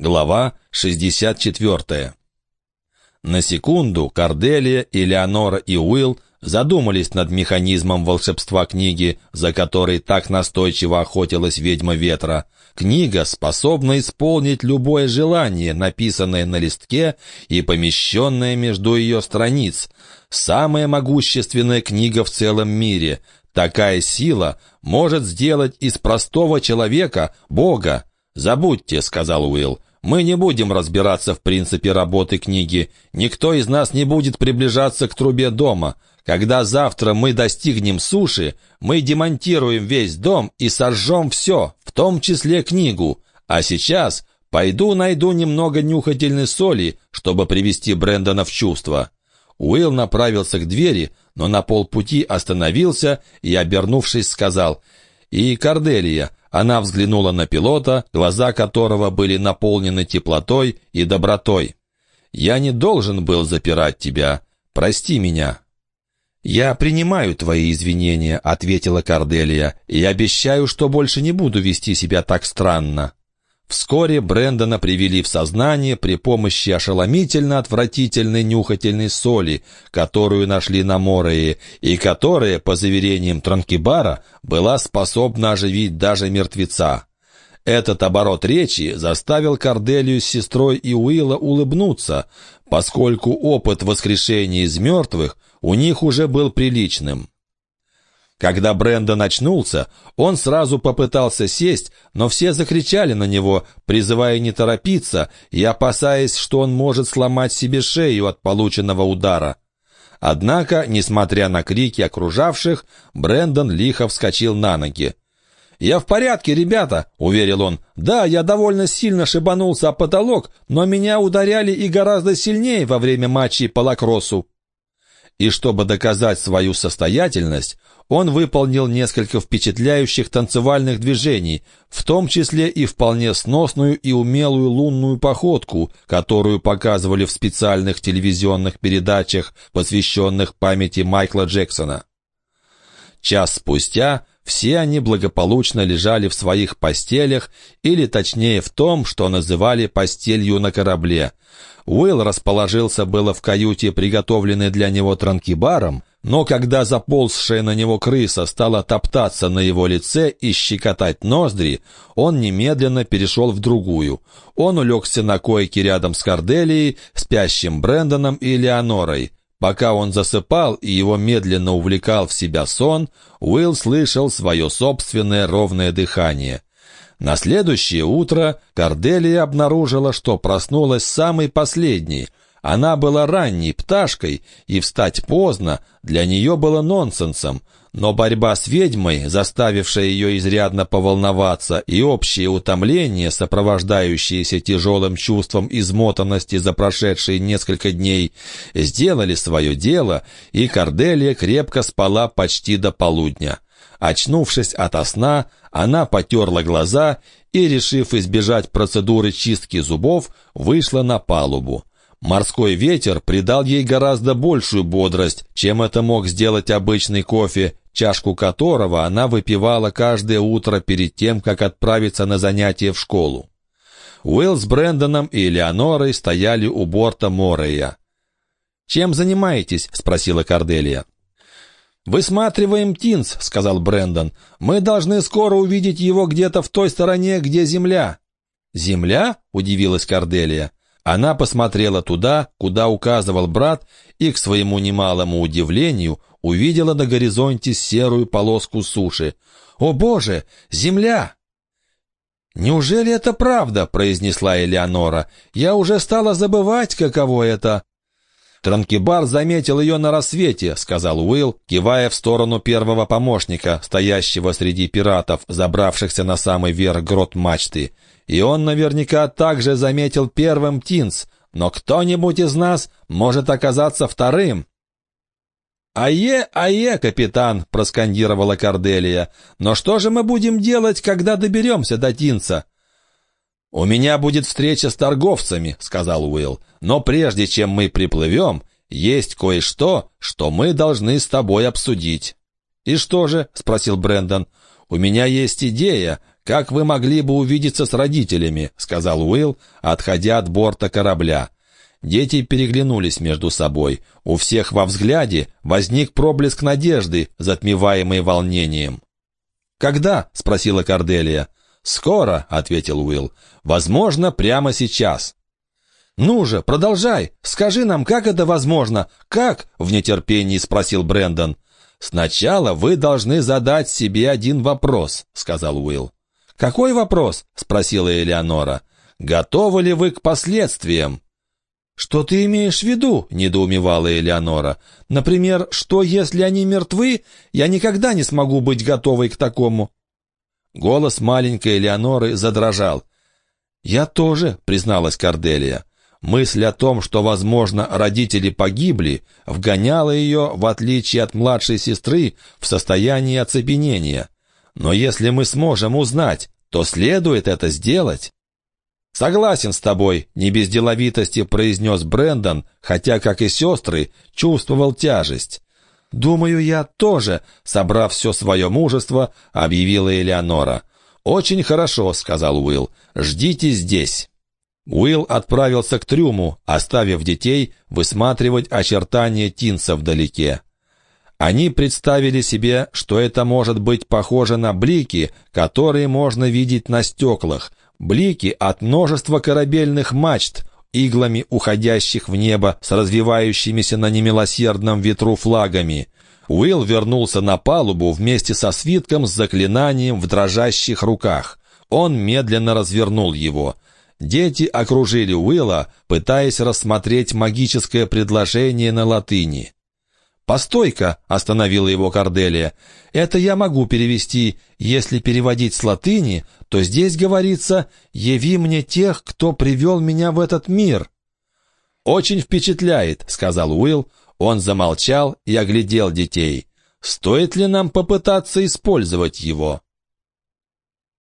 Глава 64. На секунду Корделия, Элеонора и Уилл задумались над механизмом волшебства книги, за которой так настойчиво охотилась ведьма ветра. Книга способна исполнить любое желание, написанное на листке и помещенное между ее страниц. Самая могущественная книга в целом мире. Такая сила может сделать из простого человека Бога. «Забудьте», — сказал Уилл, — мы не будем разбираться в принципе работы книги. Никто из нас не будет приближаться к трубе дома. Когда завтра мы достигнем суши, мы демонтируем весь дом и сожжем все, в том числе книгу. А сейчас пойду найду немного нюхательной соли, чтобы привести Брэндона в чувство». Уилл направился к двери, но на полпути остановился и, обернувшись, сказал «И, Корделия, она взглянула на пилота, глаза которого были наполнены теплотой и добротой. «Я не должен был запирать тебя. Прости меня». «Я принимаю твои извинения», — ответила Корделия, «и обещаю, что больше не буду вести себя так странно». Вскоре Брэндона привели в сознание при помощи ошеломительно отвратительной нюхательной соли, которую нашли на Морее, и которая, по заверениям Транкибара, была способна оживить даже мертвеца. Этот оборот речи заставил Корделию с сестрой и Уилла улыбнуться, поскольку опыт воскрешения из мертвых у них уже был приличным. Когда Брэндон очнулся, он сразу попытался сесть, но все закричали на него, призывая не торопиться и опасаясь, что он может сломать себе шею от полученного удара. Однако, несмотря на крики окружавших, Брэндон лихо вскочил на ноги. «Я в порядке, ребята», — уверил он. «Да, я довольно сильно шибанулся о потолок, но меня ударяли и гораздо сильнее во время матчей по лакроссу». И чтобы доказать свою состоятельность, он выполнил несколько впечатляющих танцевальных движений, в том числе и вполне сносную и умелую лунную походку, которую показывали в специальных телевизионных передачах, посвященных памяти Майкла Джексона. Час спустя все они благополучно лежали в своих постелях, или точнее в том, что называли постелью на корабле – Уилл расположился было в каюте, приготовленной для него транкибаром, но когда заползшая на него крыса стала топтаться на его лице и щекотать ноздри, он немедленно перешел в другую. Он улегся на койке рядом с Корделией, спящим Брэндоном и Леонорой. Пока он засыпал и его медленно увлекал в себя сон, Уилл слышал свое собственное ровное дыхание. На следующее утро Корделия обнаружила, что проснулась самой последней. Она была ранней пташкой, и встать поздно для нее было нонсенсом, но борьба с ведьмой, заставившая ее изрядно поволноваться, и общее утомление, сопровождающееся тяжелым чувством измотанности за прошедшие несколько дней, сделали свое дело, и Корделия крепко спала почти до полудня. Очнувшись ото сна, она потерла глаза и, решив избежать процедуры чистки зубов, вышла на палубу. Морской ветер придал ей гораздо большую бодрость, чем это мог сделать обычный кофе, чашку которого она выпивала каждое утро перед тем, как отправиться на занятия в школу. Уилл с Брэндоном и Элеонорой стояли у борта Морея. «Чем занимаетесь?» — спросила Корделия. «Высматриваем Тинс», — сказал Брендон. «Мы должны скоро увидеть его где-то в той стороне, где земля». «Земля?» — удивилась Корделия. Она посмотрела туда, куда указывал брат, и, к своему немалому удивлению, увидела на горизонте серую полоску суши. «О, Боже! Земля!» «Неужели это правда?» — произнесла Элеонора. «Я уже стала забывать, каково это». «Транкибар заметил ее на рассвете», — сказал Уилл, кивая в сторону первого помощника, стоящего среди пиратов, забравшихся на самый верх грот мачты. «И он наверняка также заметил первым Тинс, но кто-нибудь из нас может оказаться вторым». «Ае, ае, капитан!» — проскандировала Корделия. «Но что же мы будем делать, когда доберемся до Тинца?» «У меня будет встреча с торговцами», — сказал Уилл. «Но прежде чем мы приплывем, есть кое-что, что мы должны с тобой обсудить». «И что же?» — спросил Брэндон. «У меня есть идея, как вы могли бы увидеться с родителями», — сказал Уилл, отходя от борта корабля. Дети переглянулись между собой. У всех во взгляде возник проблеск надежды, затмеваемый волнением. «Когда?» — спросила Корделия. «Скоро», — ответил Уилл. «Возможно, прямо сейчас». «Ну же, продолжай! Скажи нам, как это возможно? Как?» — в нетерпении спросил Брэндон. «Сначала вы должны задать себе один вопрос», — сказал Уилл. «Какой вопрос?» — спросила Элеонора. «Готовы ли вы к последствиям?» «Что ты имеешь в виду?» — недоумевала Элеонора. «Например, что, если они мертвы? Я никогда не смогу быть готовой к такому». Голос маленькой Элеоноры задрожал. «Я тоже», — призналась Корделия. Мысль о том, что, возможно, родители погибли, вгоняла ее, в отличие от младшей сестры, в состояние оцепенения. Но если мы сможем узнать, то следует это сделать. «Согласен с тобой», — не без деловитости произнес Брэндон, хотя, как и сестры, чувствовал тяжесть. «Думаю, я тоже», — собрав все свое мужество, объявила Элеонора. «Очень хорошо», — сказал Уилл. «Ждите здесь». Уилл отправился к трюму, оставив детей высматривать очертания Тинса вдалеке. Они представили себе, что это может быть похоже на блики, которые можно видеть на стеклах, блики от множества корабельных мачт, иглами уходящих в небо с развивающимися на немилосердном ветру флагами. Уилл вернулся на палубу вместе со свитком с заклинанием в дрожащих руках. Он медленно развернул его — Дети окружили Уилла, пытаясь рассмотреть магическое предложение на латыни. «Постой-ка!» — остановила его Корделия. «Это я могу перевести. Если переводить с латыни, то здесь говорится «Яви мне тех, кто привел меня в этот мир». «Очень впечатляет», — сказал Уилл. Он замолчал и оглядел детей. «Стоит ли нам попытаться использовать его?»